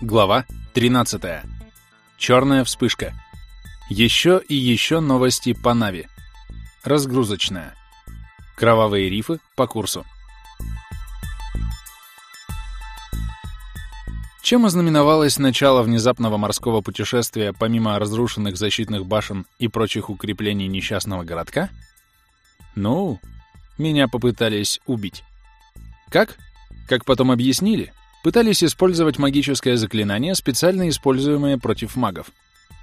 Глава 13. Черная вспышка. Еще и еще новости по Нави. Разгрузочная. Кровавые рифы по курсу. Чем ознаменовалось начало внезапного морского путешествия помимо разрушенных защитных башен и прочих укреплений несчастного городка? Ну, меня попытались убить. Как? Как потом объяснили, пытались использовать магическое заклинание, специально используемое против магов.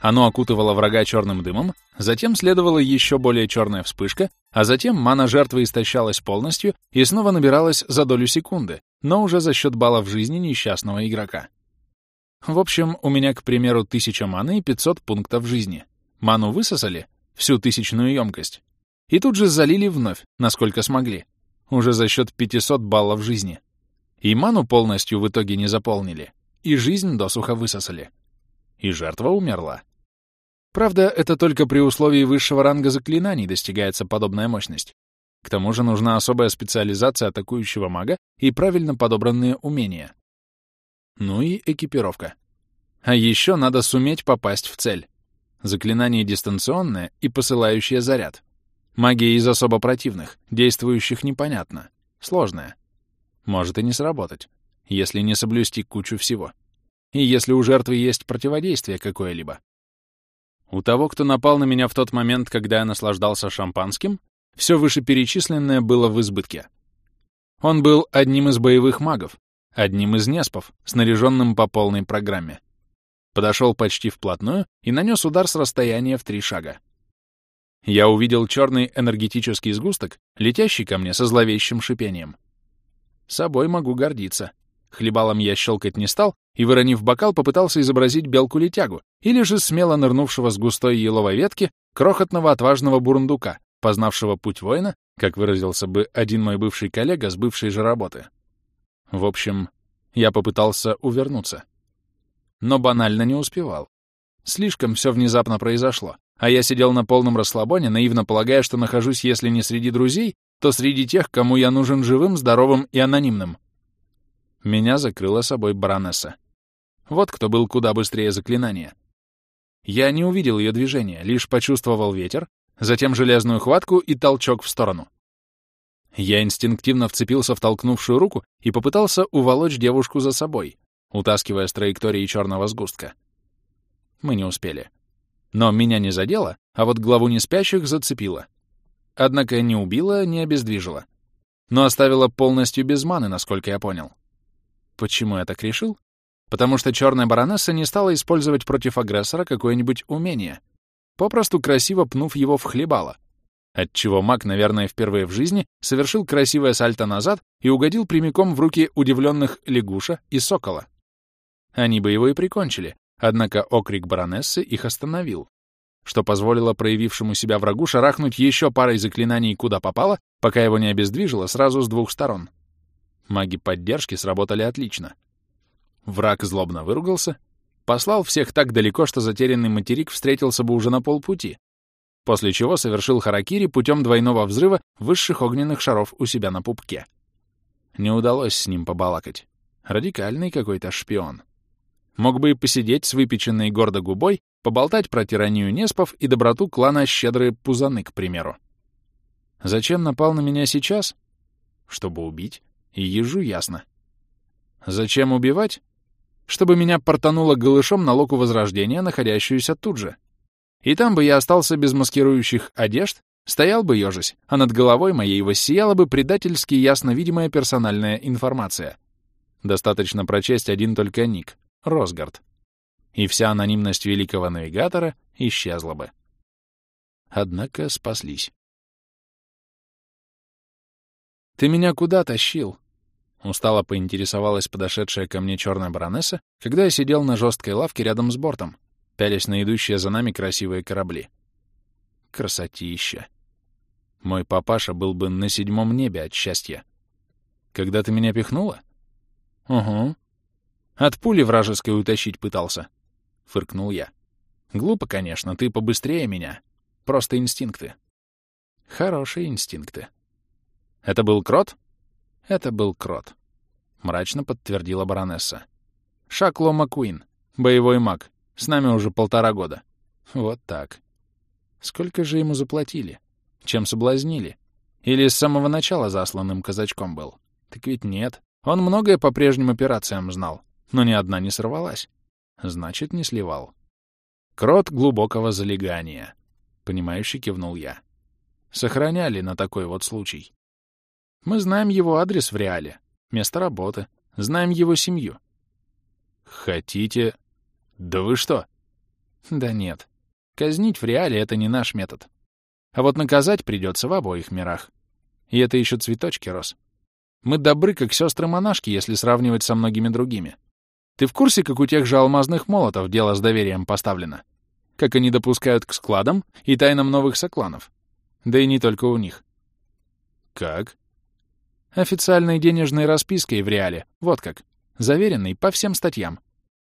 Оно окутывало врага черным дымом, затем следовала еще более черная вспышка, а затем мана жертвы истощалась полностью и снова набиралась за долю секунды, но уже за счет баллов жизни несчастного игрока. В общем, у меня, к примеру, 1000 маны и 500 пунктов жизни. Ману высосали, всю тысячную емкость, и тут же залили вновь, насколько смогли, уже за счет 500 баллов жизни. И ману полностью в итоге не заполнили, и жизнь досуха высосали. И жертва умерла. Правда, это только при условии высшего ранга заклинаний достигается подобная мощность. К тому же нужна особая специализация атакующего мага и правильно подобранные умения. Ну и экипировка. А еще надо суметь попасть в цель. Заклинание дистанционное и посылающее заряд. Магия из особо противных, действующих непонятно, сложная. Может и не сработать, если не соблюсти кучу всего. И если у жертвы есть противодействие какое-либо. У того, кто напал на меня в тот момент, когда я наслаждался шампанским, все вышеперечисленное было в избытке. Он был одним из боевых магов, одним из неспов, снаряженным по полной программе. Подошел почти вплотную и нанес удар с расстояния в три шага. Я увидел черный энергетический сгусток, летящий ко мне со зловещим шипением. Собой могу гордиться. Хлебалом я щелкать не стал и, выронив бокал, попытался изобразить белку-летягу или же смело нырнувшего с густой еловой ветки крохотного отважного бурундука, познавшего путь воина, как выразился бы один мой бывший коллега с бывшей же работы. В общем, я попытался увернуться. Но банально не успевал. Слишком все внезапно произошло, а я сидел на полном расслабоне, наивно полагая, что нахожусь, если не среди друзей, то среди тех, кому я нужен живым, здоровым и анонимным. Меня закрыла собой баронесса. Вот кто был куда быстрее заклинания. Я не увидел ее движения, лишь почувствовал ветер, затем железную хватку и толчок в сторону. Я инстинктивно вцепился в толкнувшую руку и попытался уволочь девушку за собой, утаскивая с траектории черного сгустка. Мы не успели. Но меня не задело, а вот главу неспящих зацепило. Однако не убила, не обездвижила. Но оставила полностью без маны, насколько я понял. Почему я так решил? Потому что черная баронесса не стала использовать против агрессора какое-нибудь умение, попросту красиво пнув его в хлебало, отчего маг, наверное, впервые в жизни совершил красивое сальто назад и угодил прямиком в руки удивленных лягуша и сокола. Они бы его и прикончили, однако окрик баронессы их остановил что позволило проявившему себя врагу шарахнуть еще парой заклинаний куда попало, пока его не обездвижило сразу с двух сторон. Маги поддержки сработали отлично. Враг злобно выругался, послал всех так далеко, что затерянный материк встретился бы уже на полпути, после чего совершил харакири путем двойного взрыва высших огненных шаров у себя на пупке. Не удалось с ним побалакать. Радикальный какой-то шпион. Мог бы и посидеть с выпеченной гордо губой Поболтать про тиранию Неспов и доброту клана Щедрые Пузаны, к примеру. Зачем напал на меня сейчас? Чтобы убить. И ежу ясно. Зачем убивать? Чтобы меня портануло голышом на локу Возрождения, находящуюся тут же. И там бы я остался без маскирующих одежд, стоял бы ежась, а над головой моей воссияла бы предательски ясно видимая персональная информация. Достаточно прочесть один только ник — Росгард и вся анонимность великого навигатора исчезла бы. Однако спаслись. «Ты меня куда тащил?» Устало поинтересовалась подошедшая ко мне черная баронесса, когда я сидел на жесткой лавке рядом с бортом, пялясь на идущие за нами красивые корабли. Красотища. Мой папаша был бы на седьмом небе от счастья. Когда ты меня пихнула? Угу. От пули вражеской утащить пытался. — фыркнул я. «Глупо, конечно, ты побыстрее меня. Просто инстинкты». «Хорошие инстинкты». «Это был крот?» «Это был крот», — мрачно подтвердила баронесса. Шакло Маккуин, боевой маг. С нами уже полтора года. Вот так. Сколько же ему заплатили? Чем соблазнили? Или с самого начала засланным казачком был? Так ведь нет. Он многое по прежним операциям знал, но ни одна не сорвалась. Значит, не сливал. Крот глубокого залегания. Понимающе кивнул я. Сохраняли на такой вот случай. Мы знаем его адрес в реале, место работы, знаем его семью. Хотите... Да вы что? Да нет. Казнить в реале — это не наш метод. А вот наказать придется в обоих мирах. И это еще цветочки рос. Мы добры, как сестры-монашки, если сравнивать со многими другими. Ты в курсе, как у тех же алмазных молотов дело с доверием поставлено? Как они допускают к складам и тайнам новых сокланов? Да и не только у них. Как? Официальной денежной распиской в реале, вот как. Заверенной по всем статьям.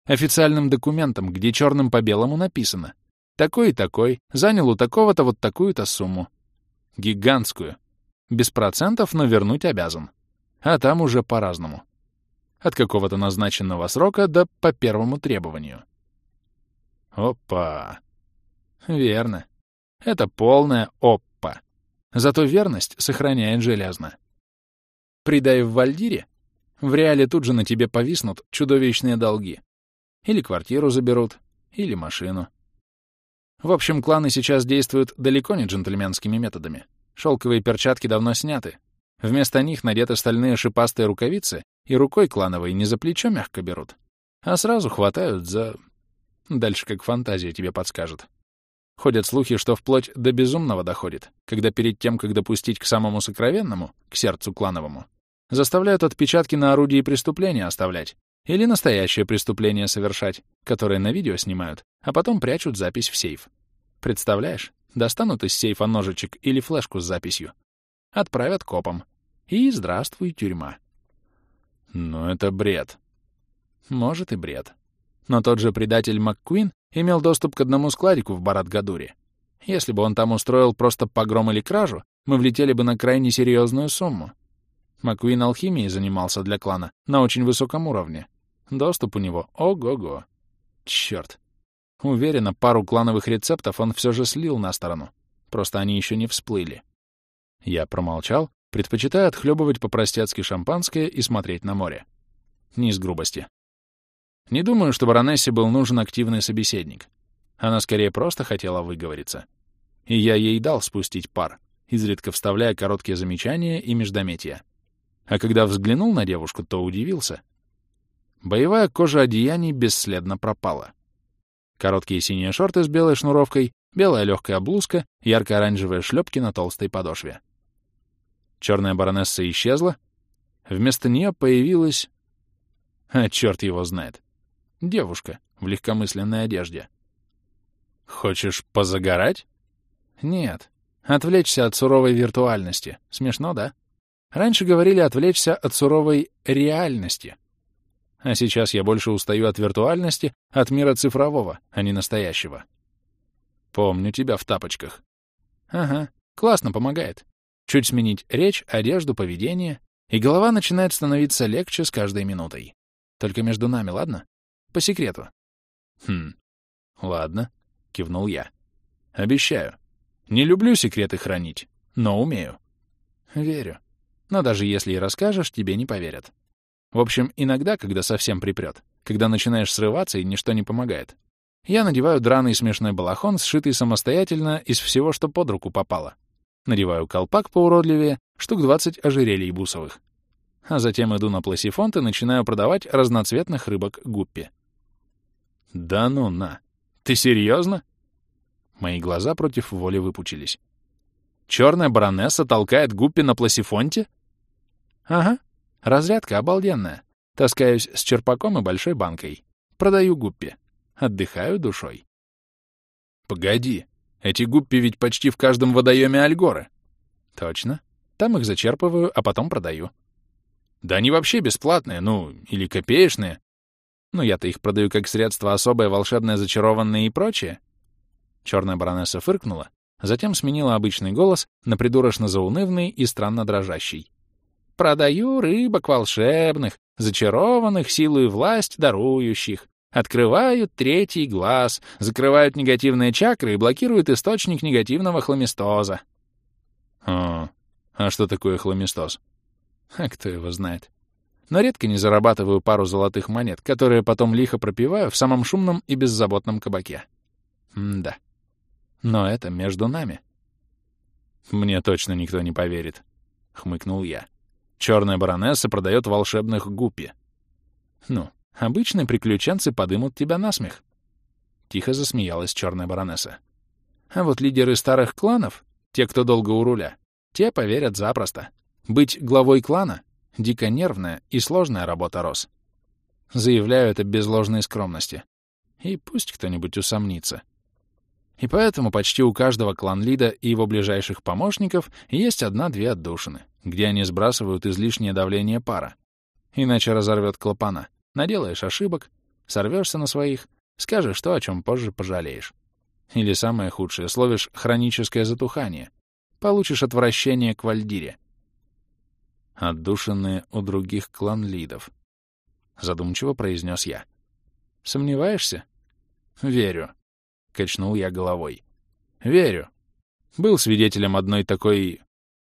Официальным документом, где черным по белому написано. Такой и такой, занял у такого-то вот такую-то сумму. Гигантскую. Без процентов, но вернуть обязан. А там уже по-разному. От какого-то назначенного срока до по первому требованию. Опа. Верно. Это полная оппа. Зато верность сохраняет железно. Придай в Вальдире, в реале тут же на тебе повиснут чудовищные долги. Или квартиру заберут, или машину. В общем, кланы сейчас действуют далеко не джентльменскими методами. Шелковые перчатки давно сняты. Вместо них надеты стальные шипастые рукавицы, и рукой клановой не за плечо мягко берут, а сразу хватают за... Дальше как фантазия тебе подскажет. Ходят слухи, что вплоть до безумного доходит, когда перед тем, как допустить к самому сокровенному, к сердцу клановому, заставляют отпечатки на орудии преступления оставлять или настоящее преступление совершать, которое на видео снимают, а потом прячут запись в сейф. Представляешь? достанут из сейфа ножичек или флешку с записью, отправят копам. И здравствуй, тюрьма. Ну, это бред. Может и бред. Но тот же предатель МакКуин имел доступ к одному складику в Барат-Гадуре. Если бы он там устроил просто погром или кражу, мы влетели бы на крайне серьезную сумму. МакКуин алхимией занимался для клана на очень высоком уровне. Доступ у него ого-го. Чёрт. Уверена, пару клановых рецептов он все же слил на сторону. Просто они еще не всплыли. Я промолчал, предпочитая отхлебывать по-простецки шампанское и смотреть на море. Не из грубости. Не думаю, что баронессе был нужен активный собеседник. Она скорее просто хотела выговориться. И я ей дал спустить пар, изредка вставляя короткие замечания и междометия. А когда взглянул на девушку, то удивился. Боевая кожа одеяний бесследно пропала. Короткие синие шорты с белой шнуровкой, белая легкая блузка, ярко-оранжевые шлепки на толстой подошве. Черная баронесса исчезла. Вместо нее появилась... А черт его знает. Девушка в легкомысленной одежде. Хочешь позагорать? Нет. Отвлечься от суровой виртуальности. Смешно, да? Раньше говорили отвлечься от суровой реальности. А сейчас я больше устаю от виртуальности, от мира цифрового, а не настоящего. Помню тебя в тапочках. Ага, классно помогает. Чуть сменить речь, одежду, поведение, и голова начинает становиться легче с каждой минутой. Только между нами, ладно? По секрету. Хм, ладно, кивнул я. Обещаю. Не люблю секреты хранить, но умею. Верю. Но даже если и расскажешь, тебе не поверят. В общем, иногда, когда совсем припрёт, когда начинаешь срываться и ничто не помогает, я надеваю драный смешной балахон, сшитый самостоятельно из всего, что под руку попало. Надеваю колпак поуродливее, штук 20 ожерелий бусовых. А затем иду на пласифонт и начинаю продавать разноцветных рыбок гуппи. Да ну на! Ты серьезно? Мои глаза против воли выпучились. Черная баронесса толкает гуппи на пласифонте? Ага, Разрядка обалденная. Таскаюсь с черпаком и большой банкой. Продаю гуппи. Отдыхаю душой. Погоди, эти гуппи ведь почти в каждом водоеме Альгоры. Точно. Там их зачерпываю, а потом продаю. Да они вообще бесплатные, ну, или копеечные. Но я-то их продаю как средство особое, волшебное, зачарованное и прочее. Черная баронесса фыркнула, затем сменила обычный голос на придурочно заунывный и странно дрожащий. Продаю рыбок волшебных, зачарованных силу и власть дарующих, открывают третий глаз, закрывают негативные чакры и блокируют источник негативного хламистоза. О, а что такое хламистоз? А кто его знает? Но редко не зарабатываю пару золотых монет, которые потом лихо пропиваю в самом шумном и беззаботном кабаке. М да. Но это между нами. Мне точно никто не поверит, — хмыкнул я. Черная баронесса продает волшебных гуппи. Ну, обычные приключенцы подымут тебя на смех. Тихо засмеялась черная баронесса. А вот лидеры старых кланов, те, кто долго у руля, те поверят запросто. Быть главой клана — дико нервная и сложная работа, Рос. Заявляю это без ложной скромности. И пусть кто-нибудь усомнится. И поэтому почти у каждого клан-лида и его ближайших помощников есть одна-две отдушины, где они сбрасывают излишнее давление пара. Иначе разорвет клапана. Наделаешь ошибок, сорвешься на своих, скажешь то, о чем позже пожалеешь. Или самое худшее, словишь хроническое затухание. Получишь отвращение к вальдире. Отдушенные у других клан-лидов. Задумчиво произнес я. Сомневаешься? Верю. Качнул я головой. Верю. Был свидетелем одной такой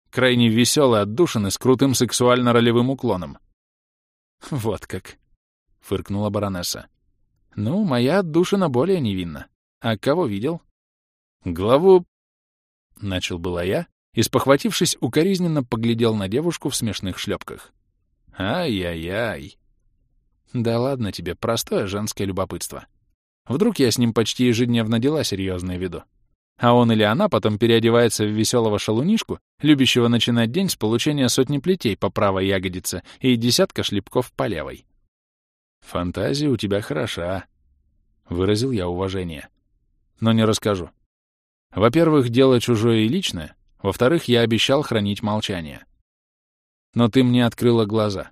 крайне веселой отдушины с крутым сексуально-ролевым уклоном. Вот как. Фыркнула баронесса. Ну, моя отдушина более невинна. А кого видел? Главу... Начал была я, и, спохватившись, укоризненно поглядел на девушку в смешных шлепках. Ай-яй-яй. Да ладно тебе, простое женское любопытство. Вдруг я с ним почти ежедневно дела серьезные веду. А он или она потом переодевается в веселого шалунишку, любящего начинать день с получения сотни плетей по правой ягодице и десятка шлепков по левой. «Фантазия у тебя хороша», — выразил я уважение. «Но не расскажу. Во-первых, дело чужое и личное. Во-вторых, я обещал хранить молчание. Но ты мне открыла глаза.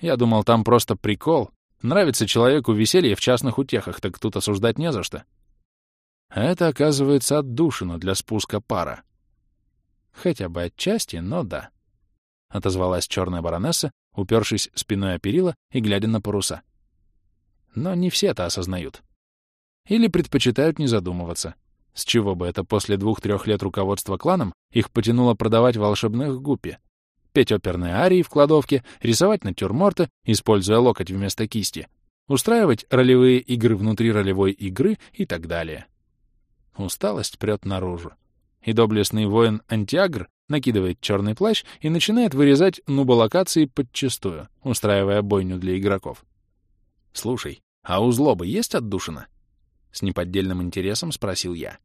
Я думал, там просто прикол, Нравится человеку веселье в частных утехах, так тут осуждать не за что. А это, оказывается, отдушина для спуска пара. Хотя бы отчасти, но да. Отозвалась черная баронесса, упершись спиной о перила и глядя на паруса. Но не все это осознают. Или предпочитают не задумываться. С чего бы это после двух-трех лет руководства кланом их потянуло продавать волшебных гуппи, петь оперные арии в кладовке, рисовать натюрморты, используя локоть вместо кисти, устраивать ролевые игры внутри ролевой игры и так далее. Усталость прет наружу. И доблестный воин Антиагр накидывает черный плащ и начинает вырезать нуболокации подчистую, устраивая бойню для игроков. «Слушай, а у злобы есть отдушина?» С неподдельным интересом спросил я.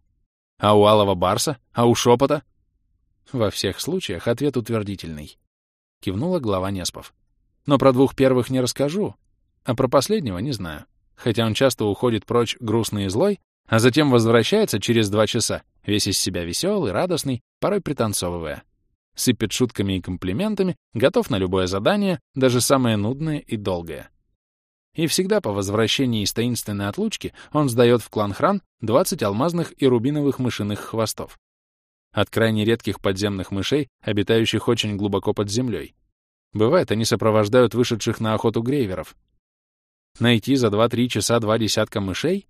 «А у алого барса? А у шепота?» Во всех случаях ответ утвердительный. Кивнула глава Неспов. Но про двух первых не расскажу, а про последнего не знаю. Хотя он часто уходит прочь грустный и злой, а затем возвращается через два часа, весь из себя веселый, радостный, порой пританцовывая. Сыпет шутками и комплиментами, готов на любое задание, даже самое нудное и долгое. И всегда по возвращении из таинственной отлучки он сдает в клан Хран 20 алмазных и рубиновых мышиных хвостов от крайне редких подземных мышей, обитающих очень глубоко под землей. Бывает, они сопровождают вышедших на охоту грейверов. Найти за 2-3 часа два десятка мышей?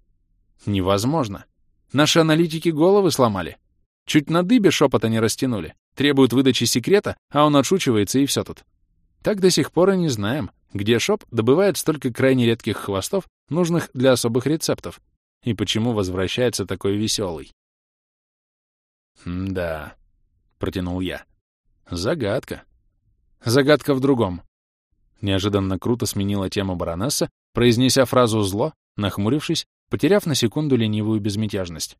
Невозможно. Наши аналитики головы сломали. Чуть на дыбе шепота не растянули. Требуют выдачи секрета, а он отшучивается, и все тут. Так до сих пор и не знаем, где шоп добывает столько крайне редких хвостов, нужных для особых рецептов, и почему возвращается такой веселый. «Да», — протянул я. «Загадка». «Загадка в другом». Неожиданно круто сменила тему баронесса, произнеся фразу «зло», нахмурившись, потеряв на секунду ленивую безмятежность.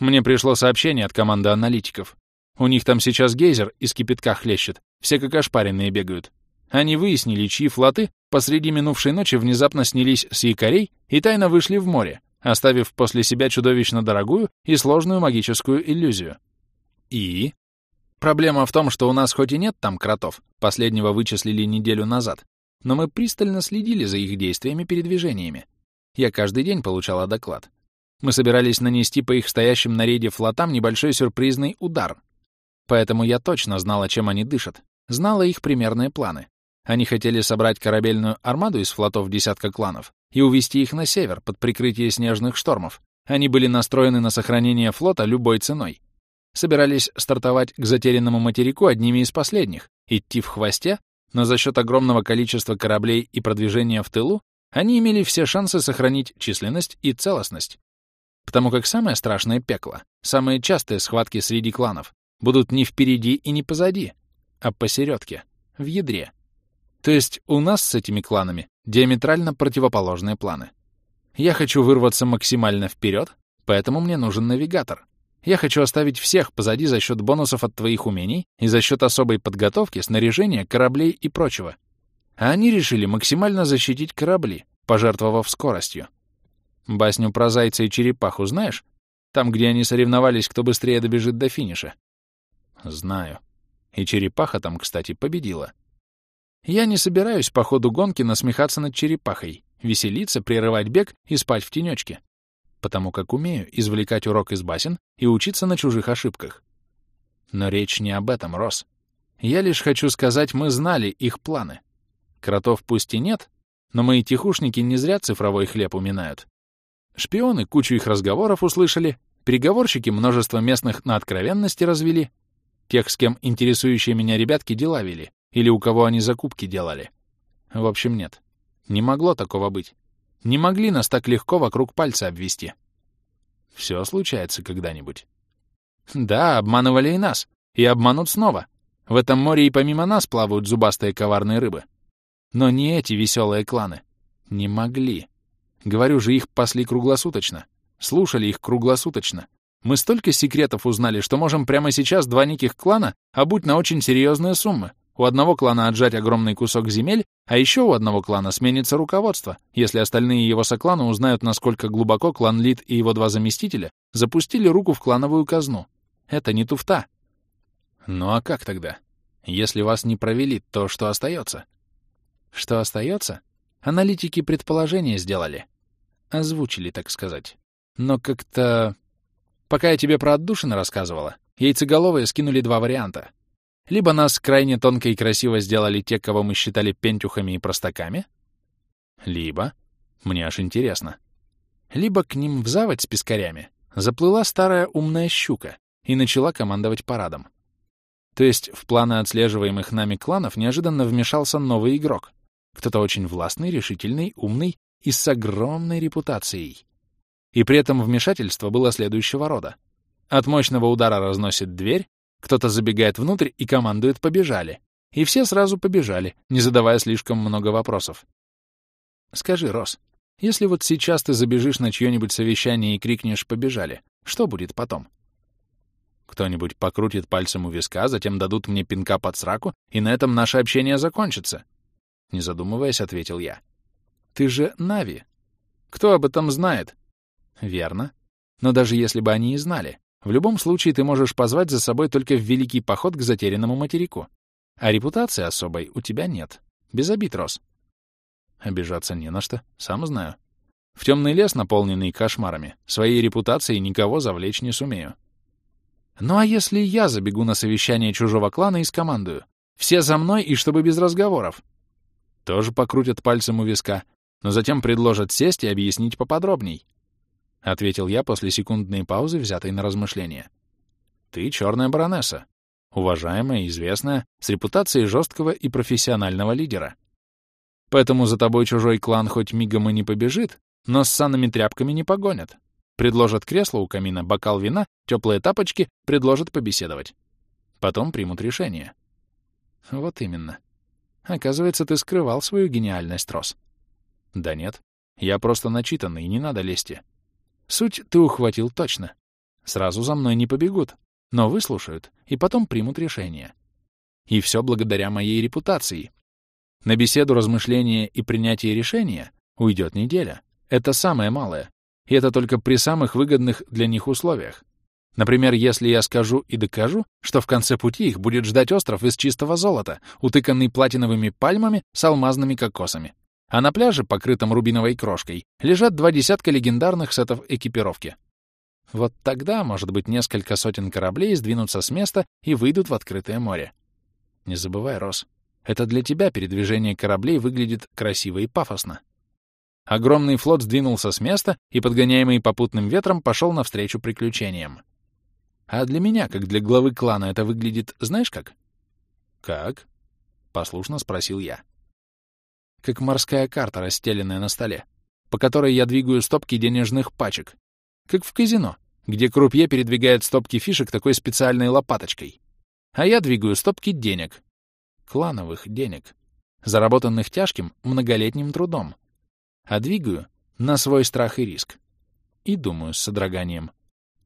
«Мне пришло сообщение от команды аналитиков. У них там сейчас гейзер из кипятка хлещет, все как ошпаренные бегают. Они выяснили, чьи флоты посреди минувшей ночи внезапно снялись с якорей и тайно вышли в море, оставив после себя чудовищно дорогую и сложную магическую иллюзию. И? Проблема в том, что у нас хоть и нет там кротов, последнего вычислили неделю назад, но мы пристально следили за их действиями передвижениями. Я каждый день получала доклад. Мы собирались нанести по их стоящим на рейде флотам небольшой сюрпризный удар. Поэтому я точно знала, чем они дышат, знала их примерные планы. Они хотели собрать корабельную армаду из флотов десятка кланов и увести их на север под прикрытие снежных штормов. Они были настроены на сохранение флота любой ценой. Собирались стартовать к затерянному материку одними из последних, идти в хвосте, но за счет огромного количества кораблей и продвижения в тылу они имели все шансы сохранить численность и целостность. Потому как самое страшное пекло, самые частые схватки среди кланов будут не впереди и не позади, а посередке, в ядре. То есть у нас с этими кланами диаметрально противоположные планы. Я хочу вырваться максимально вперед, поэтому мне нужен навигатор. Я хочу оставить всех позади за счет бонусов от твоих умений и за счет особой подготовки, снаряжения, кораблей и прочего. А они решили максимально защитить корабли, пожертвовав скоростью. Басню про зайца и черепаху знаешь? Там, где они соревновались, кто быстрее добежит до финиша. Знаю. И черепаха там, кстати, победила. Я не собираюсь по ходу гонки насмехаться над черепахой, веселиться, прерывать бег и спать в тенечке, потому как умею извлекать урок из басен и учиться на чужих ошибках. Но речь не об этом, Рос. Я лишь хочу сказать, мы знали их планы. Кротов пусть и нет, но мои тихушники не зря цифровой хлеб уминают. Шпионы кучу их разговоров услышали, переговорщики множество местных на откровенности развели, тех, с кем интересующие меня ребятки дела вели, или у кого они закупки делали. В общем, нет. Не могло такого быть. Не могли нас так легко вокруг пальца обвести. Все случается когда-нибудь. Да, обманывали и нас. И обманут снова. В этом море и помимо нас плавают зубастые коварные рыбы. Но не эти веселые кланы. Не могли. Говорю же, их пасли круглосуточно. Слушали их круглосуточно. Мы столько секретов узнали, что можем прямо сейчас два неких клана обуть на очень серьезные суммы. У одного клана отжать огромный кусок земель, а еще у одного клана сменится руководство, если остальные его сокланы узнают, насколько глубоко клан Лид и его два заместителя запустили руку в клановую казну. Это не туфта. Ну а как тогда? Если вас не провели, то что остается? Что остается? Аналитики предположения сделали. Озвучили, так сказать. Но как-то... Пока я тебе про отдушины рассказывала, яйцеголовые скинули два варианта — либо нас крайне тонко и красиво сделали те, кого мы считали пентюхами и простаками, либо, мне аж интересно, либо к ним в заводь с пескарями заплыла старая умная щука и начала командовать парадом. То есть в планы отслеживаемых нами кланов неожиданно вмешался новый игрок, кто-то очень властный, решительный, умный и с огромной репутацией. И при этом вмешательство было следующего рода. От мощного удара разносит дверь, кто-то забегает внутрь и командует «побежали». И все сразу побежали, не задавая слишком много вопросов. Скажи, Рос, если вот сейчас ты забежишь на чье-нибудь совещание и крикнешь «побежали», что будет потом? Кто-нибудь покрутит пальцем у виска, затем дадут мне пинка под сраку, и на этом наше общение закончится. Не задумываясь, ответил я. Ты же Нави. Кто об этом знает? Верно. Но даже если бы они и знали, в любом случае ты можешь позвать за собой только в великий поход к затерянному материку. А репутации особой у тебя нет. Без обид, Рос. Обижаться не на что, сам знаю. В темный лес, наполненный кошмарами, своей репутацией никого завлечь не сумею. Ну а если я забегу на совещание чужого клана и скомандую? Все за мной и чтобы без разговоров. Тоже покрутят пальцем у виска, но затем предложат сесть и объяснить поподробней. — ответил я после секундной паузы, взятой на размышление. «Ты черная баронесса, уважаемая и известная, с репутацией жесткого и профессионального лидера. Поэтому за тобой чужой клан хоть мигом и не побежит, но с санными тряпками не погонят. Предложат кресло у камина, бокал вина, теплые тапочки, предложат побеседовать. Потом примут решение». «Вот именно. Оказывается, ты скрывал свою гениальность, Рос». «Да нет, я просто начитанный, не надо лезть. Суть ты ухватил точно. Сразу за мной не побегут, но выслушают и потом примут решение. И все благодаря моей репутации. На беседу, размышления и принятие решения уйдет неделя. Это самое малое. И это только при самых выгодных для них условиях. Например, если я скажу и докажу, что в конце пути их будет ждать остров из чистого золота, утыканный платиновыми пальмами с алмазными кокосами а на пляже, покрытом рубиновой крошкой, лежат два десятка легендарных сетов экипировки. Вот тогда, может быть, несколько сотен кораблей сдвинутся с места и выйдут в открытое море. Не забывай, Рос, Это для тебя передвижение кораблей выглядит красиво и пафосно. Огромный флот сдвинулся с места и, подгоняемый попутным ветром, пошел навстречу приключениям. А для меня, как для главы клана, это выглядит знаешь как? Как? Послушно спросил я. Как морская карта, расстеленная на столе, по которой я двигаю стопки денежных пачек. Как в казино, где крупье передвигает стопки фишек такой специальной лопаточкой. А я двигаю стопки денег. Клановых денег. Заработанных тяжким, многолетним трудом а двигаю на свой страх и риск. И думаю с содроганием.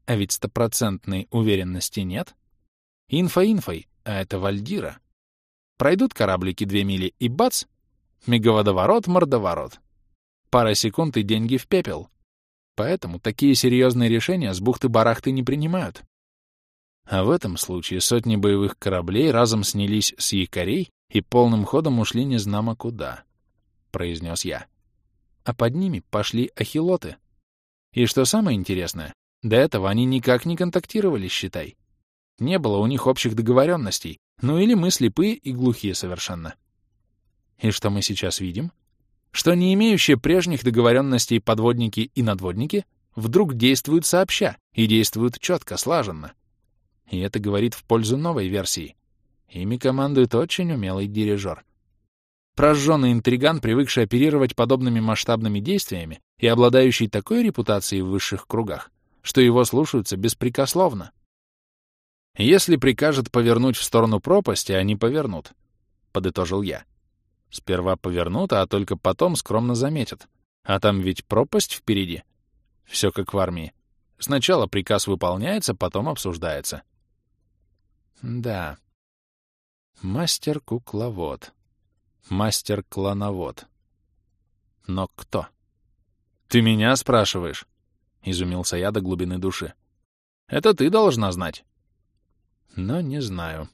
А ведь стопроцентной уверенности нет. Инфа инфой, а это Вальдира. Пройдут кораблики две мили и бац! Мегаводоворот, мордоворот. Пара секунд и деньги в пепел. Поэтому такие серьезные решения с бухты-барахты не принимают. А в этом случае сотни боевых кораблей разом снялись с якорей и полным ходом ушли незнамо куда, — произнес я а под ними пошли ахилоты. И что самое интересное, до этого они никак не контактировали, считай. Не было у них общих договоренностей, ну или мы слепые и глухие совершенно. И что мы сейчас видим? Что не имеющие прежних договоренностей подводники и надводники вдруг действуют сообща и действуют четко, слаженно. И это говорит в пользу новой версии. Ими командует очень умелый дирижер. Прожженный интриган, привыкший оперировать подобными масштабными действиями и обладающий такой репутацией в высших кругах, что его слушаются беспрекословно. «Если прикажет повернуть в сторону пропасти, они повернут», — подытожил я. «Сперва повернут, а только потом скромно заметят. А там ведь пропасть впереди. Все как в армии. Сначала приказ выполняется, потом обсуждается». «Да. Мастер-кукловод», Мастер-клановод. Но кто? Ты меня спрашиваешь? Изумился я до глубины души. Это ты должна знать. Но не знаю.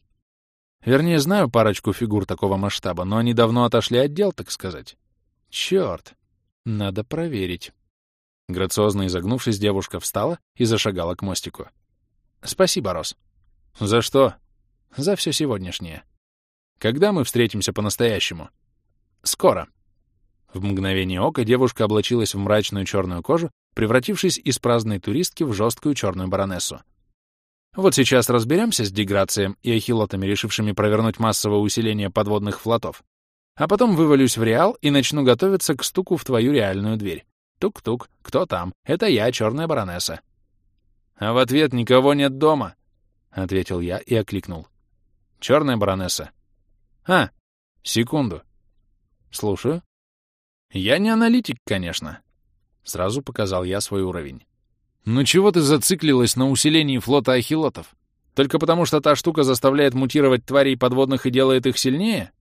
Вернее, знаю парочку фигур такого масштаба, но они давно отошли от дел, так сказать. Черт! Надо проверить. Грациозно изогнувшись, девушка встала и зашагала к мостику. «Спасибо, Рос». «За что?» «За все сегодняшнее». Когда мы встретимся по-настоящему? Скоро. В мгновение ока девушка облачилась в мрачную черную кожу, превратившись из праздной туристки в жесткую черную баронессу. Вот сейчас разберемся с деграцием и ахилотами, решившими провернуть массовое усиление подводных флотов. А потом вывалюсь в реал и начну готовиться к стуку в твою реальную дверь. Тук-тук, кто там? Это я, черная баронесса. А в ответ никого нет дома, — ответил я и окликнул. Черная баронесса, а, секунду. Слушаю. Я не аналитик, конечно. Сразу показал я свой уровень. Ну чего ты зациклилась на усилении флота ахилотов? Только потому, что та штука заставляет мутировать тварей подводных и делает их сильнее?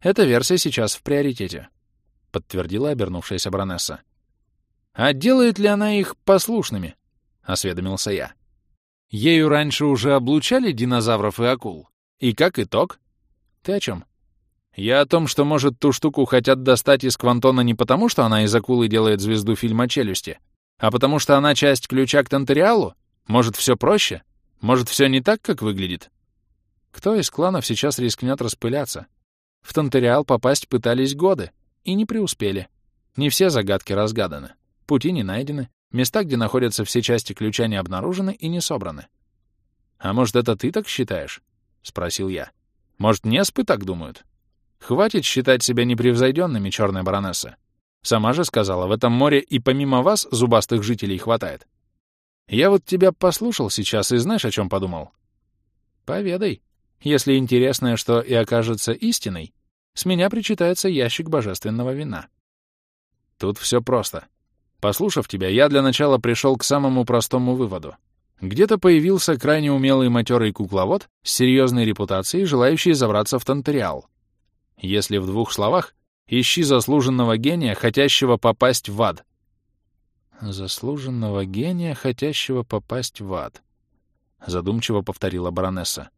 Эта версия сейчас в приоритете, — подтвердила обернувшаяся баронесса. А делает ли она их послушными? — осведомился я. Ею раньше уже облучали динозавров и акул. И как итог? Ты о чем? Я о том, что, может, ту штуку хотят достать из Квантона не потому, что она из акулы делает звезду фильма «Челюсти», а потому что она часть ключа к Тантериалу? Может, все проще? Может, все не так, как выглядит? Кто из кланов сейчас рискнет распыляться? В Тантериал попасть пытались годы, и не преуспели. Не все загадки разгаданы, пути не найдены, места, где находятся все части ключа, не обнаружены и не собраны. «А может, это ты так считаешь?» — спросил я. Может, неспы так думают? Хватит считать себя непревзойденными, черная баронесса. Сама же сказала, в этом море и помимо вас зубастых жителей хватает. Я вот тебя послушал сейчас и знаешь, о чем подумал? Поведай. Если интересное, что и окажется истиной, с меня причитается ящик божественного вина. Тут все просто. Послушав тебя, я для начала пришел к самому простому выводу. Где-то появился крайне умелый матерый кукловод с серьезной репутацией, желающий забраться в Тантериал. Если в двух словах, ищи заслуженного гения, хотящего попасть в ад. Заслуженного гения, хотящего попасть в ад. Задумчиво повторила баронесса.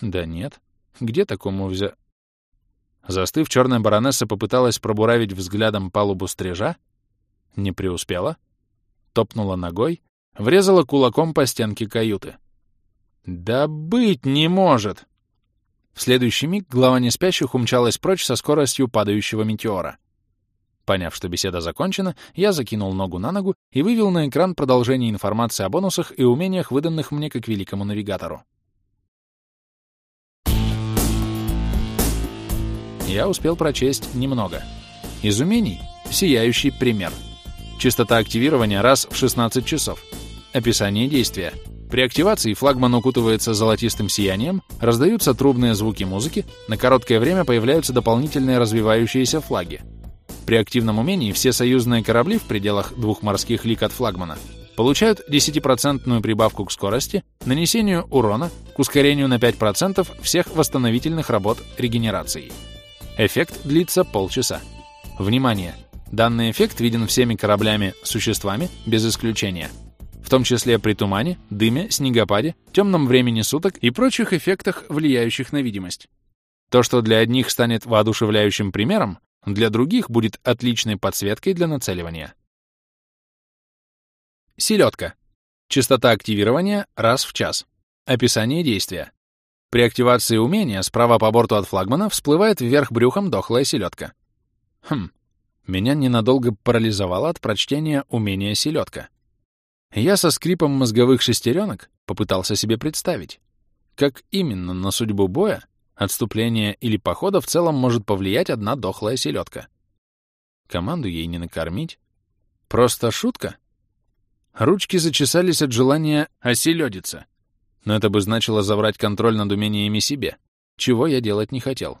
Да нет, где такому взя... Застыв, черная баронесса попыталась пробуравить взглядом палубу стрижа, не преуспела, топнула ногой, Врезала кулаком по стенке каюты. «Да быть не может!» В следующий миг глава неспящих умчалась прочь со скоростью падающего метеора. Поняв, что беседа закончена, я закинул ногу на ногу и вывел на экран продолжение информации о бонусах и умениях, выданных мне как великому навигатору. Я успел прочесть немного. Из умений — сияющий пример. Частота активирования раз в 16 часов. Описание действия — при активации флагман укутывается золотистым сиянием, раздаются трубные звуки музыки, на короткое время появляются дополнительные развивающиеся флаги. При активном умении все союзные корабли в пределах двух морских лик от флагмана получают 10% прибавку к скорости, нанесению урона, к ускорению на 5% всех восстановительных работ регенерации. Эффект длится полчаса. Внимание! Данный эффект виден всеми кораблями-существами без исключения – в том числе при тумане, дыме, снегопаде, темном времени суток и прочих эффектах, влияющих на видимость. То, что для одних станет воодушевляющим примером, для других будет отличной подсветкой для нацеливания. Селедка. Частота активирования раз в час. Описание действия. При активации умения справа по борту от флагмана всплывает вверх брюхом дохлая селедка. Хм, меня ненадолго парализовало от прочтения умения селедка. Я со скрипом мозговых шестеренок попытался себе представить, как именно на судьбу боя, отступления или похода в целом может повлиять одна дохлая селедка. Команду ей не накормить. Просто шутка? Ручки зачесались от желания оселедиться. Но это бы значило забрать контроль над умениями себе, чего я делать не хотел.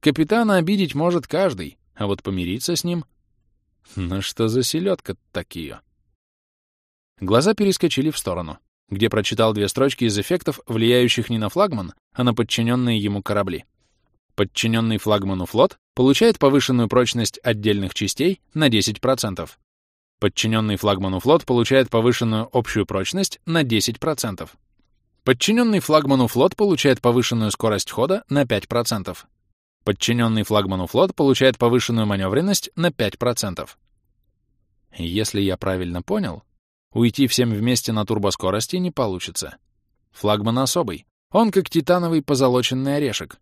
Капитана обидеть может каждый, а вот помириться с ним... Ну что за селедка такие? Глаза перескочили в сторону, где прочитал две строчки из эффектов, влияющих не на флагман, а на подчиненные ему корабли. Подчиненный флагману флот получает повышенную прочность отдельных частей на 10%. Подчиненный флагману флот получает повышенную общую прочность на 10%. Подчиненный флагману флот получает повышенную скорость хода на 5%. Подчиненный флагману флот получает повышенную маневренность на 5%. Если я правильно понял, Уйти всем вместе на турбоскорости не получится. Флагман особый. Он как титановый позолоченный орешек.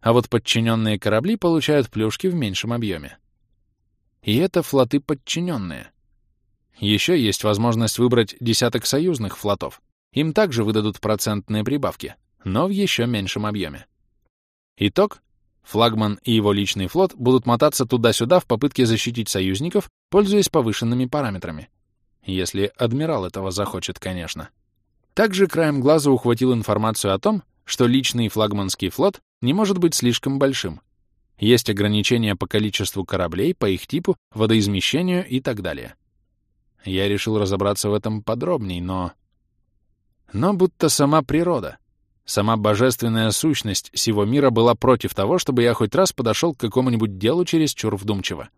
А вот подчиненные корабли получают плюшки в меньшем объеме. И это флоты подчиненные. Еще есть возможность выбрать десяток союзных флотов. Им также выдадут процентные прибавки, но в еще меньшем объеме. Итог. Флагман и его личный флот будут мотаться туда-сюда в попытке защитить союзников, пользуясь повышенными параметрами. Если адмирал этого захочет, конечно. Также краем глаза ухватил информацию о том, что личный флагманский флот не может быть слишком большим. Есть ограничения по количеству кораблей, по их типу, водоизмещению и так далее. Я решил разобраться в этом подробней, но... Но будто сама природа, сама божественная сущность всего мира была против того, чтобы я хоть раз подошел к какому-нибудь делу чересчур вдумчиво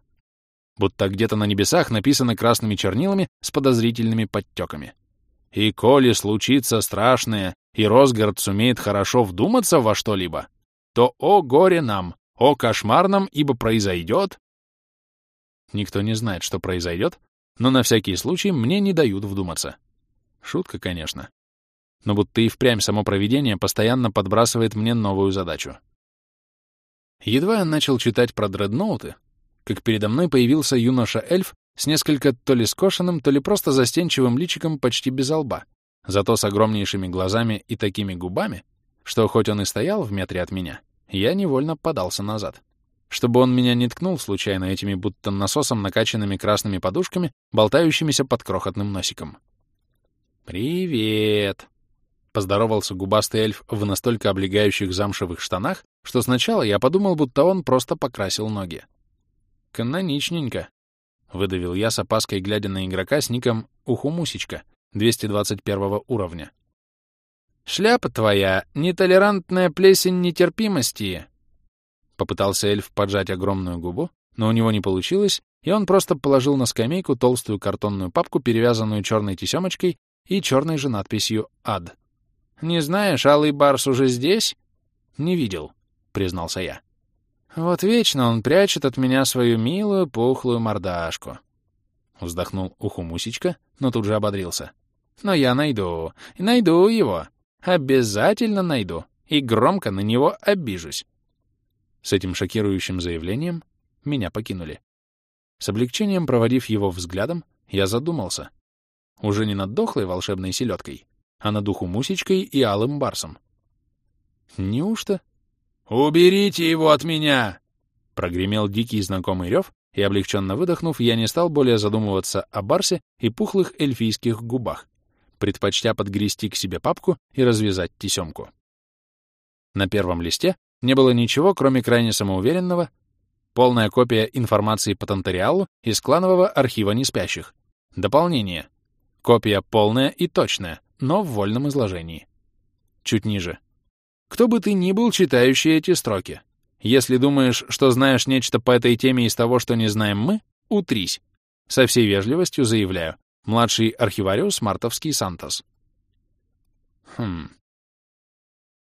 будто где-то на небесах написано красными чернилами с подозрительными подтеками. И коли случится страшное, и Росгард сумеет хорошо вдуматься во что-либо, то о горе нам, о кошмар нам, ибо произойдет... Никто не знает, что произойдет, но на всякий случай мне не дают вдуматься. Шутка, конечно. Но будто и впрямь само провидение постоянно подбрасывает мне новую задачу. Едва я начал читать про дредноуты, как передо мной появился юноша-эльф с несколько то ли скошенным, то ли просто застенчивым личиком почти без лба, зато с огромнейшими глазами и такими губами, что хоть он и стоял в метре от меня, я невольно подался назад, чтобы он меня не ткнул случайно этими будто насосом накачанными красными подушками, болтающимися под крохотным носиком. «Привет!» — поздоровался губастый эльф в настолько облегающих замшевых штанах, что сначала я подумал, будто он просто покрасил ноги. «Каноничненько», — выдавил я с опаской, глядя на игрока с ником Ухумусечка, 221 уровня. «Шляпа твоя, нетолерантная плесень нетерпимости!» Попытался эльф поджать огромную губу, но у него не получилось, и он просто положил на скамейку толстую картонную папку, перевязанную черной тесемочкой и черной же надписью «Ад». «Не знаешь, Алый Барс уже здесь?» «Не видел», — признался я. Вот вечно он прячет от меня свою милую пухлую мордашку. Вздохнул ухумусечка, но тут же ободрился. Но я найду, найду его. Обязательно найду. и громко на него обижусь. С этим шокирующим заявлением меня покинули. С облегчением проводив его взглядом, я задумался. Уже не над дохлой волшебной селедкой, а над уху-мусечкой и алым барсом. Неужто? «Уберите его от меня!» Прогремел дикий знакомый рев, и, облегченно выдохнув, я не стал более задумываться о барсе и пухлых эльфийских губах, предпочтя подгрести к себе папку и развязать тесемку. На первом листе не было ничего, кроме крайне самоуверенного, полная копия информации по Тантариалу из кланового архива неспящих. Дополнение. Копия полная и точная, но в вольном изложении. Чуть ниже. Кто бы ты ни был, читающий эти строки. Если думаешь, что знаешь нечто по этой теме из того, что не знаем мы, утрись. Со всей вежливостью заявляю. Младший архивариус Мартовский Сантос. Хм.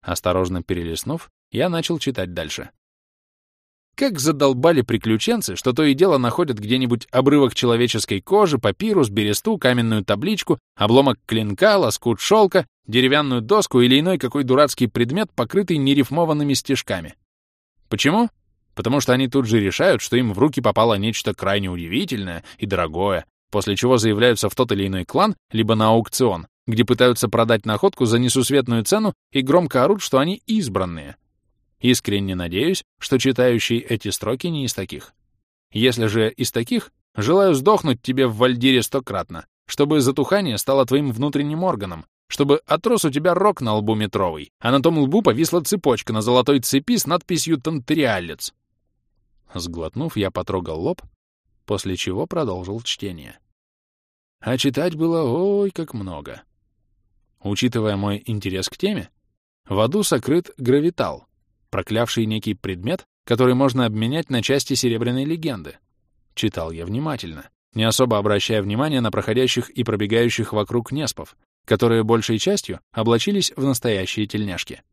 Осторожно перелистнув, я начал читать дальше. Как задолбали приключенцы, что то и дело находят где-нибудь обрывок человеческой кожи, папирус, бересту, каменную табличку, обломок клинка, лоскут шелка, деревянную доску или иной какой дурацкий предмет, покрытый нерифмованными стежками. Почему? Потому что они тут же решают, что им в руки попало нечто крайне удивительное и дорогое, после чего заявляются в тот или иной клан, либо на аукцион, где пытаются продать находку за несусветную цену и громко орут, что они избранные. Искренне надеюсь, что читающий эти строки не из таких. Если же из таких, желаю сдохнуть тебе в Вальдире стократно, чтобы затухание стало твоим внутренним органом, чтобы отрос у тебя рог на лбу метровый, а на том лбу повисла цепочка на золотой цепи с надписью «Тантериалец». Сглотнув, я потрогал лоб, после чего продолжил чтение. А читать было ой как много. Учитывая мой интерес к теме, в аду сокрыт гравитал, проклявший некий предмет, который можно обменять на части серебряной легенды. Читал я внимательно, не особо обращая внимания на проходящих и пробегающих вокруг неспов, которые большей частью облачились в настоящие тельняшки.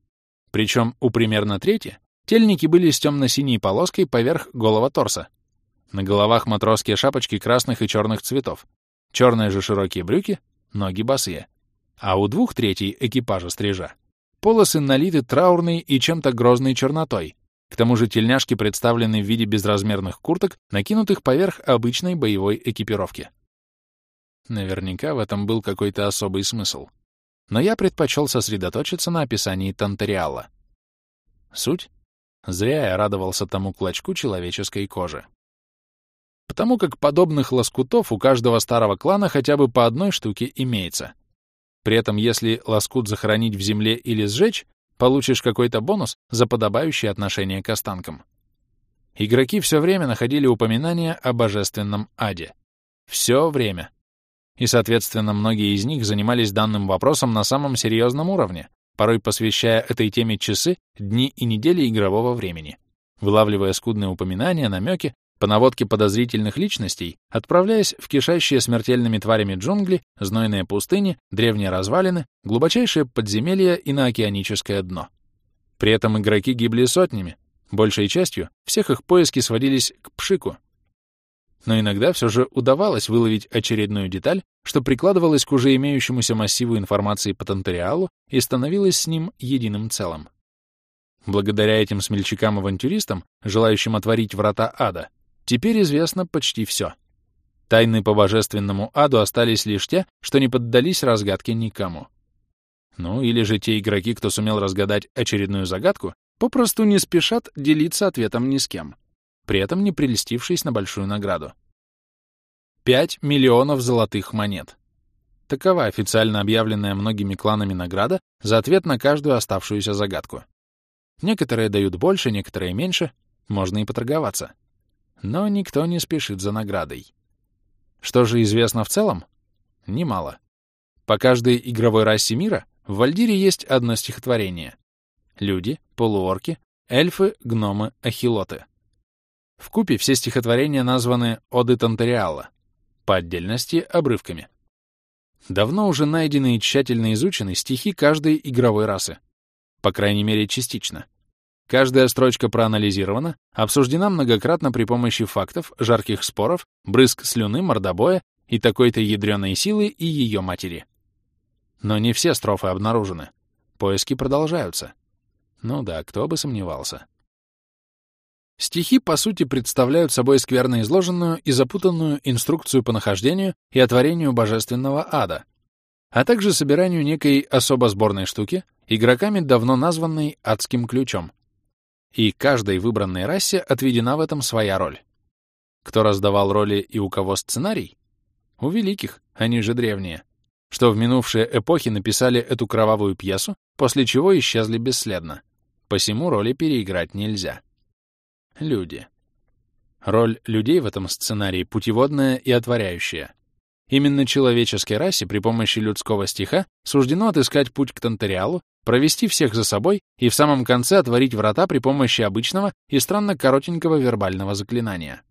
Причем у примерно трети тельники были с темно-синей полоской поверх голого торса. На головах матросские шапочки красных и черных цветов, черные же широкие брюки, ноги босые. А у двух третей экипажа стрижа полосы налиты траурной и чем-то грозной чернотой. К тому же тельняшки представлены в виде безразмерных курток, накинутых поверх обычной боевой экипировки. Наверняка в этом был какой-то особый смысл. Но я предпочел сосредоточиться на описании Тантериала. Суть? Зря я радовался тому клочку человеческой кожи. Потому как подобных лоскутов у каждого старого клана хотя бы по одной штуке имеется. При этом, если лоскут захоронить в земле или сжечь, получишь какой-то бонус за подобающее отношение к останкам. Игроки все время находили упоминания о божественном аде. Все время и, соответственно, многие из них занимались данным вопросом на самом серьезном уровне, порой посвящая этой теме часы, дни и недели игрового времени, вылавливая скудные упоминания, намеки, по наводке подозрительных личностей, отправляясь в кишащие смертельными тварями джунгли, знойные пустыни, древние развалины, глубочайшие подземелья и на океаническое дно. При этом игроки гибли сотнями, большей частью всех их поиски сводились к пшику, но иногда все же удавалось выловить очередную деталь, что прикладывалась к уже имеющемуся массиву информации по Тантериалу и становилась с ним единым целым. Благодаря этим смельчакам-авантюристам, желающим отворить врата ада, теперь известно почти все. Тайны по божественному аду остались лишь те, что не поддались разгадке никому. Ну, или же те игроки, кто сумел разгадать очередную загадку, попросту не спешат делиться ответом ни с кем при этом не прельстившись на большую награду. 5 миллионов золотых монет. Такова официально объявленная многими кланами награда за ответ на каждую оставшуюся загадку. Некоторые дают больше, некоторые меньше, можно и поторговаться. Но никто не спешит за наградой. Что же известно в целом? Немало. По каждой игровой расе мира в Вальдире есть одно стихотворение. Люди, полуорки, эльфы, гномы, ахилоты. В купе все стихотворения названы «Оды Тантериала», по отдельности — обрывками. Давно уже найдены и тщательно изучены стихи каждой игровой расы. По крайней мере, частично. Каждая строчка проанализирована, обсуждена многократно при помощи фактов, жарких споров, брызг слюны, мордобоя и такой-то ядреной силы и ее матери. Но не все строфы обнаружены. Поиски продолжаются. Ну да, кто бы сомневался. Стихи, по сути, представляют собой скверно изложенную и запутанную инструкцию по нахождению и отворению божественного ада, а также собиранию некой особо сборной штуки, игроками давно названной адским ключом. И каждой выбранной расе отведена в этом своя роль. Кто раздавал роли и у кого сценарий? У великих, они же древние, что в минувшие эпохи написали эту кровавую пьесу, после чего исчезли бесследно. Посему роли переиграть нельзя. Люди. Роль людей в этом сценарии путеводная и отворяющая. Именно человеческой расе при помощи людского стиха суждено отыскать путь к Тантериалу, провести всех за собой и в самом конце отворить врата при помощи обычного и странно коротенького вербального заклинания.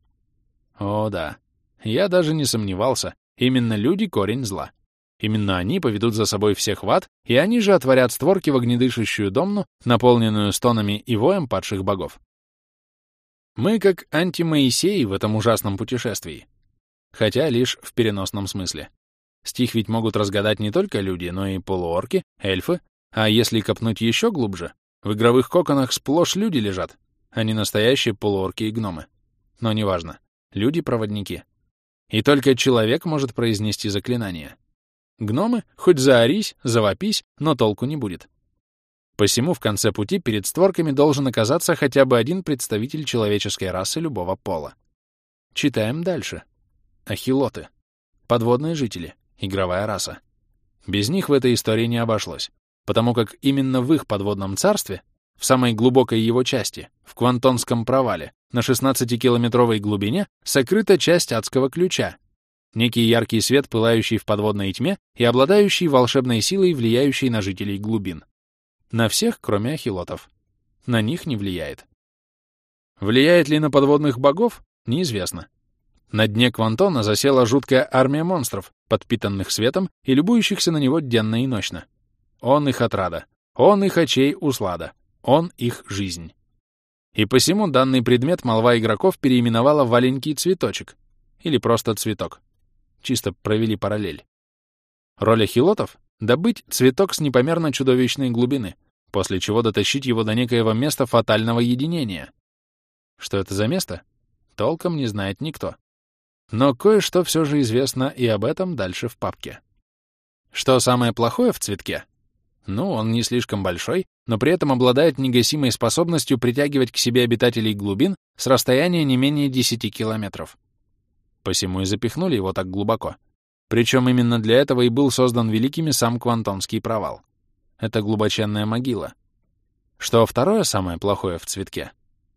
О да, я даже не сомневался, именно люди — корень зла. Именно они поведут за собой всех в ад, и они же отворят створки в огнедышащую домну, наполненную стонами и воем падших богов. Мы как антимоисеи в этом ужасном путешествии. Хотя лишь в переносном смысле. Стих ведь могут разгадать не только люди, но и полуорки, эльфы, а если копнуть еще глубже, в игровых коконах сплошь люди лежат, а не настоящие полуорки и гномы. Но неважно. Люди-проводники. И только человек может произнести заклинание. Гномы хоть заорись, завопись, но толку не будет. Посему в конце пути перед створками должен оказаться хотя бы один представитель человеческой расы любого пола. Читаем дальше. Ахилоты. Подводные жители. Игровая раса. Без них в этой истории не обошлось, потому как именно в их подводном царстве, в самой глубокой его части, в Квантонском провале, на 16-километровой глубине, сокрыта часть адского ключа, некий яркий свет, пылающий в подводной тьме и обладающий волшебной силой, влияющей на жителей глубин. На всех, кроме ахилотов. На них не влияет. Влияет ли на подводных богов? Неизвестно. На дне Квантона засела жуткая армия монстров, подпитанных светом и любующихся на него денно и ночно. Он их отрада, он их очей услада, он их жизнь. И посему данный предмет молва игроков переименовала в «маленький цветочек» или просто «цветок». Чисто провели параллель. Роль ахилотов добыть цветок с непомерно чудовищной глубины, после чего дотащить его до некоего места фатального единения. Что это за место? Толком не знает никто. Но кое-что все же известно и об этом дальше в папке. Что самое плохое в цветке? Ну, он не слишком большой, но при этом обладает негасимой способностью притягивать к себе обитателей глубин с расстояния не менее 10 километров. Посему и запихнули его так глубоко. Причем именно для этого и был создан великими сам Квантонский провал. Это глубоченная могила. Что второе самое плохое в цветке?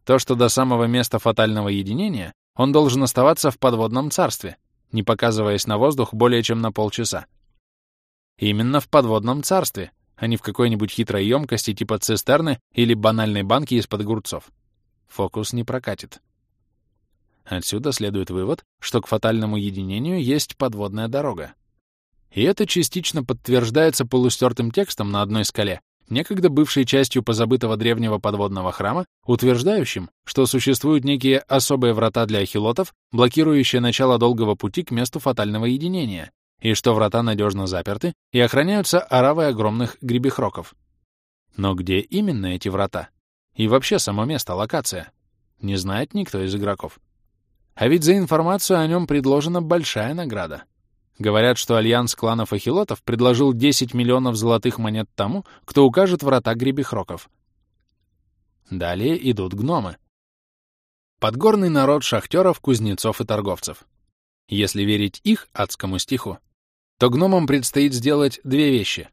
То, что до самого места фатального единения он должен оставаться в подводном царстве, не показываясь на воздух более чем на полчаса. Именно в подводном царстве, а не в какой-нибудь хитрой емкости типа цистерны или банальной банки из-под огурцов. Фокус не прокатит. Отсюда следует вывод, что к фатальному единению есть подводная дорога. И это частично подтверждается полустертым текстом на одной скале, некогда бывшей частью позабытого древнего подводного храма, утверждающим, что существуют некие особые врата для ахилотов, блокирующие начало долгого пути к месту фатального единения, и что врата надежно заперты и охраняются оравой огромных гребехроков. Но где именно эти врата? И вообще само место, локация? Не знает никто из игроков. А ведь за информацию о нем предложена большая награда. Говорят, что альянс кланов Ахилотов предложил 10 миллионов золотых монет тому, кто укажет врата гребехроков. Далее идут гномы. Подгорный народ шахтеров, кузнецов и торговцев. Если верить их адскому стиху, то гномам предстоит сделать две вещи.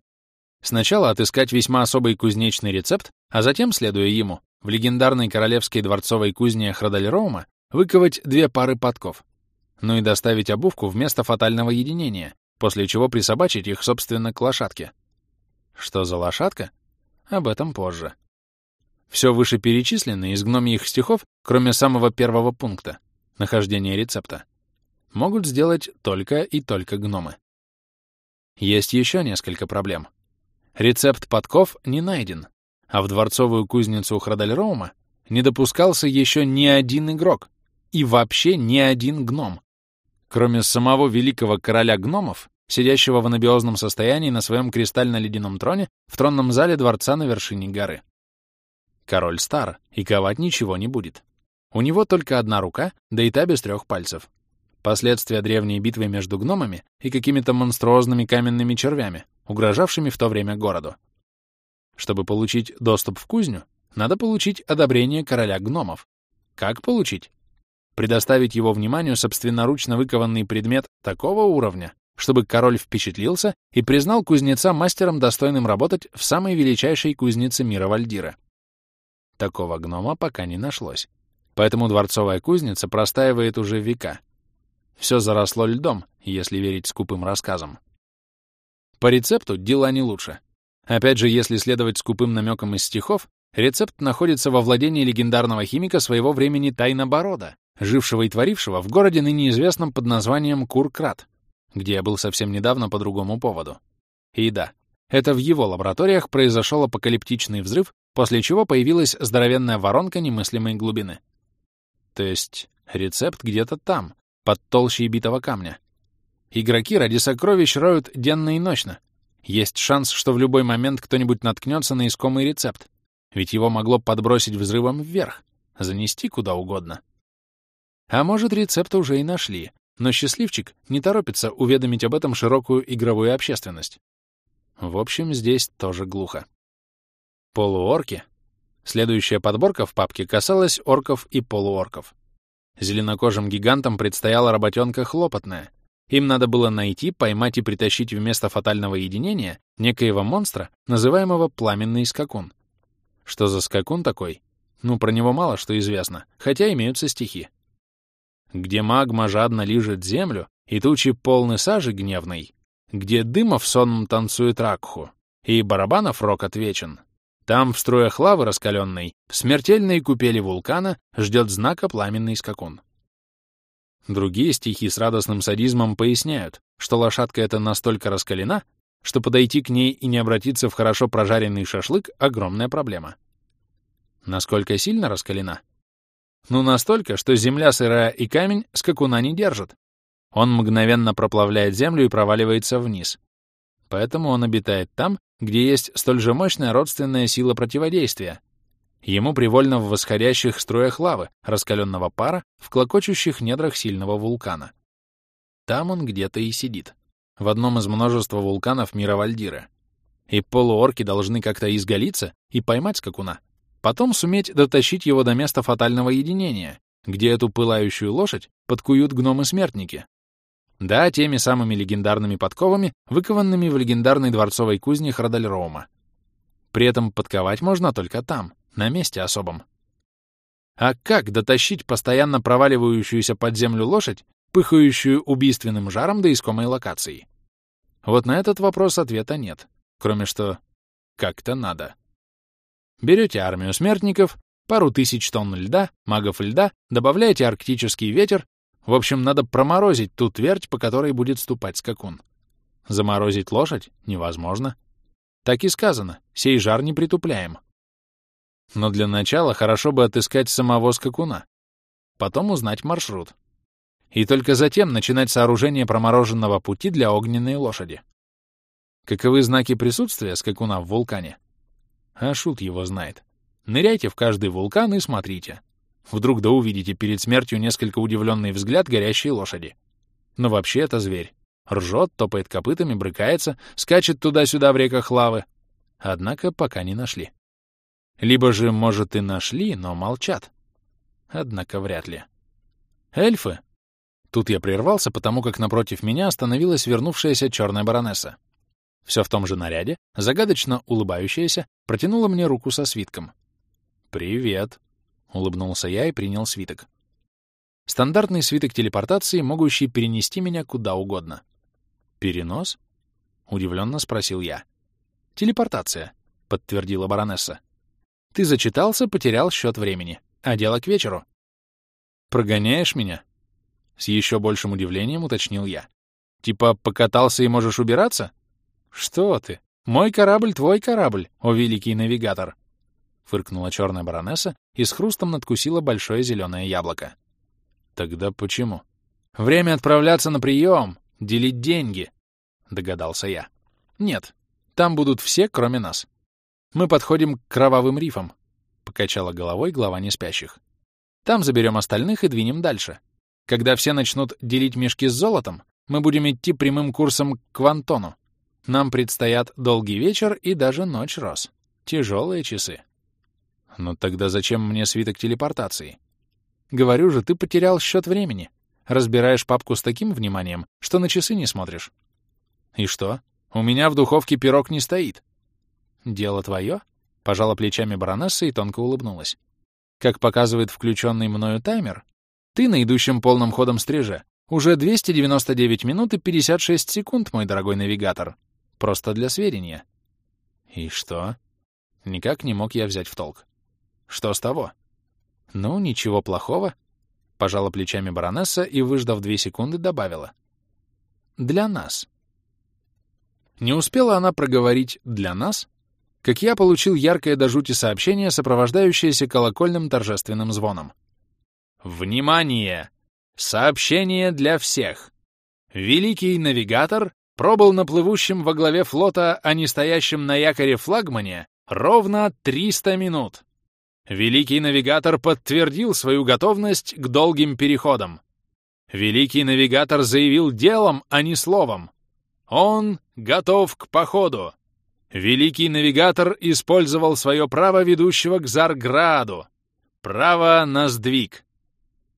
Сначала отыскать весьма особый кузнечный рецепт, а затем, следуя ему, в легендарной королевской дворцовой кузне Храдальроума выковать две пары подков, ну и доставить обувку в место фатального единения, после чего присобачить их, собственно, к лошадке. Что за лошадка? Об этом позже. Все вышеперечисленное из гномьих стихов, кроме самого первого пункта — нахождения рецепта, могут сделать только и только гномы. Есть еще несколько проблем. Рецепт подков не найден, а в дворцовую кузницу Храдальроума не допускался еще ни один игрок, и вообще ни один гном. Кроме самого великого короля гномов, сидящего в анабиозном состоянии на своем кристально-ледяном троне в тронном зале дворца на вершине горы. Король стар, и ковать ничего не будет. У него только одна рука, да и та без трех пальцев. Последствия древней битвы между гномами и какими-то монструозными каменными червями, угрожавшими в то время городу. Чтобы получить доступ в кузню, надо получить одобрение короля гномов. Как получить? Предоставить его вниманию собственноручно выкованный предмет такого уровня, чтобы король впечатлился и признал кузнеца мастером, достойным работать в самой величайшей кузнице мира Вальдира. Такого гнома пока не нашлось. Поэтому дворцовая кузница простаивает уже века. Все заросло льдом, если верить скупым рассказам. По рецепту дела не лучше. Опять же, если следовать скупым намекам из стихов, рецепт находится во владении легендарного химика своего времени Тайна Борода, жившего и творившего в городе ныне известном под названием Куркрат, где я был совсем недавно по другому поводу. И да, это в его лабораториях произошел апокалиптичный взрыв, после чего появилась здоровенная воронка немыслимой глубины. То есть рецепт где-то там, под толщей битого камня. Игроки ради сокровищ роют денно и ночно. Есть шанс, что в любой момент кто-нибудь наткнется на искомый рецепт, ведь его могло подбросить взрывом вверх, занести куда угодно. А может, рецепт уже и нашли, но счастливчик не торопится уведомить об этом широкую игровую общественность. В общем, здесь тоже глухо. Полуорки. Следующая подборка в папке касалась орков и полуорков. Зеленокожим гигантам предстояла работенка хлопотная. Им надо было найти, поймать и притащить вместо фатального единения некоего монстра, называемого Пламенный Скакун. Что за скакун такой? Ну, про него мало что известно, хотя имеются стихи где магма жадно лижет землю, и тучи полны сажи гневной, где дымов сонм танцует ракху, и барабанов рок отвечен. Там, в струях лавы раскаленной, в смертельной купели вулкана ждет знака пламенный скакун. Другие стихи с радостным садизмом поясняют, что лошадка эта настолько раскалена, что подойти к ней и не обратиться в хорошо прожаренный шашлык — огромная проблема. Насколько сильно раскалена? Ну, настолько, что земля сырая и камень скакуна не держат. Он мгновенно проплавляет землю и проваливается вниз. Поэтому он обитает там, где есть столь же мощная родственная сила противодействия. Ему привольно в восходящих струях лавы, раскаленного пара, в клокочущих недрах сильного вулкана. Там он где-то и сидит, в одном из множества вулканов мира Вальдира. И полуорки должны как-то изгалиться и поймать скакуна, Потом суметь дотащить его до места фатального единения, где эту пылающую лошадь подкуют гномы-смертники. Да, теми самыми легендарными подковами, выкованными в легендарной дворцовой кузне Храдальроума. При этом подковать можно только там, на месте особом. А как дотащить постоянно проваливающуюся под землю лошадь, пыхающую убийственным жаром до искомой локации? Вот на этот вопрос ответа нет, кроме что как-то надо. Берете армию смертников, пару тысяч тонн льда, магов льда, добавляете арктический ветер. В общем, надо проморозить ту твердь, по которой будет ступать скакун. Заморозить лошадь невозможно. Так и сказано, сей жар не притупляем. Но для начала хорошо бы отыскать самого скакуна. Потом узнать маршрут. И только затем начинать сооружение промороженного пути для огненной лошади. Каковы знаки присутствия скакуна в вулкане? А шут его знает. Ныряйте в каждый вулкан и смотрите. Вдруг да увидите перед смертью несколько удивленный взгляд горящей лошади. Но вообще это зверь. Ржет, топает копытами, брыкается, скачет туда-сюда в реках лавы. Однако пока не нашли. Либо же, может, и нашли, но молчат. Однако вряд ли. Эльфы? Тут я прервался, потому как напротив меня остановилась вернувшаяся черная баронесса все в том же наряде, загадочно улыбающаяся, протянула мне руку со свитком. «Привет», — улыбнулся я и принял свиток. Стандартный свиток телепортации, могущий перенести меня куда угодно. «Перенос?» — удивленно спросил я. «Телепортация», — подтвердила баронесса. «Ты зачитался, потерял счет времени, а дело к вечеру». «Прогоняешь меня?» С еще большим удивлением уточнил я. «Типа покатался и можешь убираться?» «Что ты? Мой корабль — твой корабль, о великий навигатор!» Фыркнула черная баронесса и с хрустом надкусила большое зеленое яблоко. «Тогда почему?» «Время отправляться на прием, делить деньги», — догадался я. «Нет, там будут все, кроме нас. Мы подходим к кровавым рифам. — покачала головой глава неспящих. «Там заберем остальных и двинем дальше. Когда все начнут делить мешки с золотом, мы будем идти прямым курсом к Вантону. Нам предстоят долгий вечер и даже ночь, Рос. Тяжелые часы». «Ну тогда зачем мне свиток телепортации?» «Говорю же, ты потерял счет времени. Разбираешь папку с таким вниманием, что на часы не смотришь». «И что? У меня в духовке пирог не стоит». «Дело твое?» — пожала плечами баронесса и тонко улыбнулась. «Как показывает включенный мною таймер, ты на идущем полным ходом стриже уже 299 минут и 56 секунд, мой дорогой навигатор. Просто для сведения». «И что?» Никак не мог я взять в толк. «Что с того?» «Ну, ничего плохого», — пожала плечами баронесса и, выждав две секунды, добавила. «Для нас». Не успела она проговорить «для нас», как я получил яркое до жути сообщение, сопровождающееся колокольным торжественным звоном. «Внимание! Сообщение для всех! Великий навигатор пробыл на плывущем во главе флота, а не стоящем на якоре флагмане, ровно 300 минут. Великий навигатор подтвердил свою готовность к долгим переходам. Великий навигатор заявил делом, а не словом. Он готов к походу. Великий навигатор использовал свое право ведущего к Зарграду. Право на сдвиг.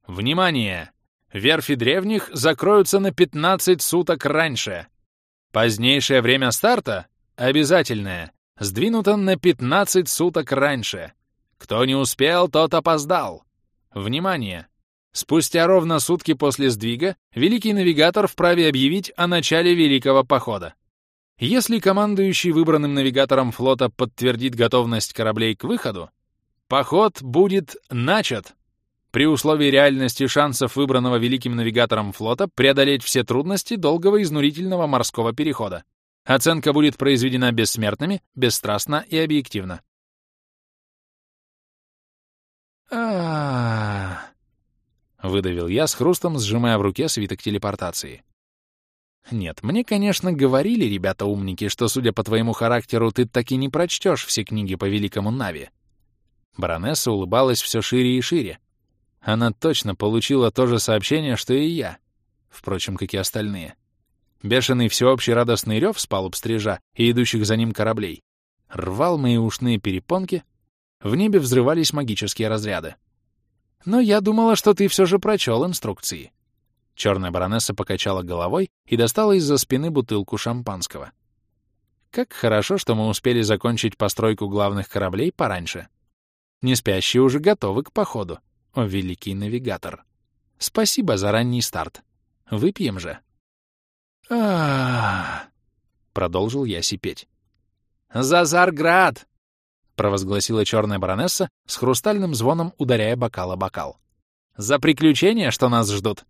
Внимание! Верфи древних закроются на 15 суток раньше. Позднейшее время старта, обязательное, сдвинуто на 15 суток раньше. Кто не успел, тот опоздал. Внимание! Спустя ровно сутки после сдвига Великий Навигатор вправе объявить о начале Великого Похода. Если командующий выбранным навигатором флота подтвердит готовность кораблей к выходу, поход будет начат при условии реальности шансов выбранного великим навигатором флота преодолеть все трудности долгого изнурительного морского перехода. Оценка будет произведена бессмертными, бесстрастно и объективно. А выдавил я с хрустом, сжимая в руке свиток телепортации. Нет, мне, конечно, говорили ребята-умники, что, судя по твоему характеру, ты так и не прочтешь все книги по великому Нави. Баронесса улыбалась все шире и шире. Она точно получила то же сообщение, что и я. Впрочем, как и остальные. Бешеный всеобщий радостный рев с палуб стрижа и идущих за ним кораблей рвал мои ушные перепонки, в небе взрывались магические разряды. Но я думала, что ты все же прочел инструкции. Черная баронесса покачала головой и достала из-за спины бутылку шампанского. Как хорошо, что мы успели закончить постройку главных кораблей пораньше. Не спящие уже готовы к походу, о великий навигатор. Спасибо за ранний старт. Выпьем же. продолжил я сипеть. «Зазарград!» — провозгласила черная баронесса с хрустальным звоном, ударяя бокал о бокал. «За приключения, что нас ждут!»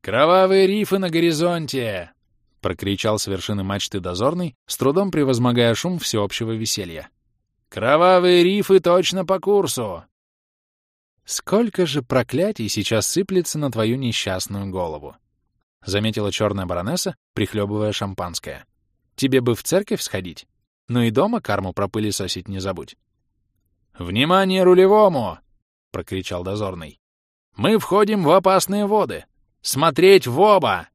«Кровавые рифы на горизонте!» — прокричал с вершины мачты дозорный, с трудом превозмогая шум всеобщего веселья. «Кровавые рифы точно по курсу!» «Сколько же проклятий сейчас сыплется на твою несчастную голову!» — заметила черная баронесса, прихлебывая шампанское. «Тебе бы в церковь сходить, но и дома карму пропылесосить не забудь». «Внимание рулевому!» — прокричал дозорный. «Мы входим в опасные воды. Смотреть в оба!»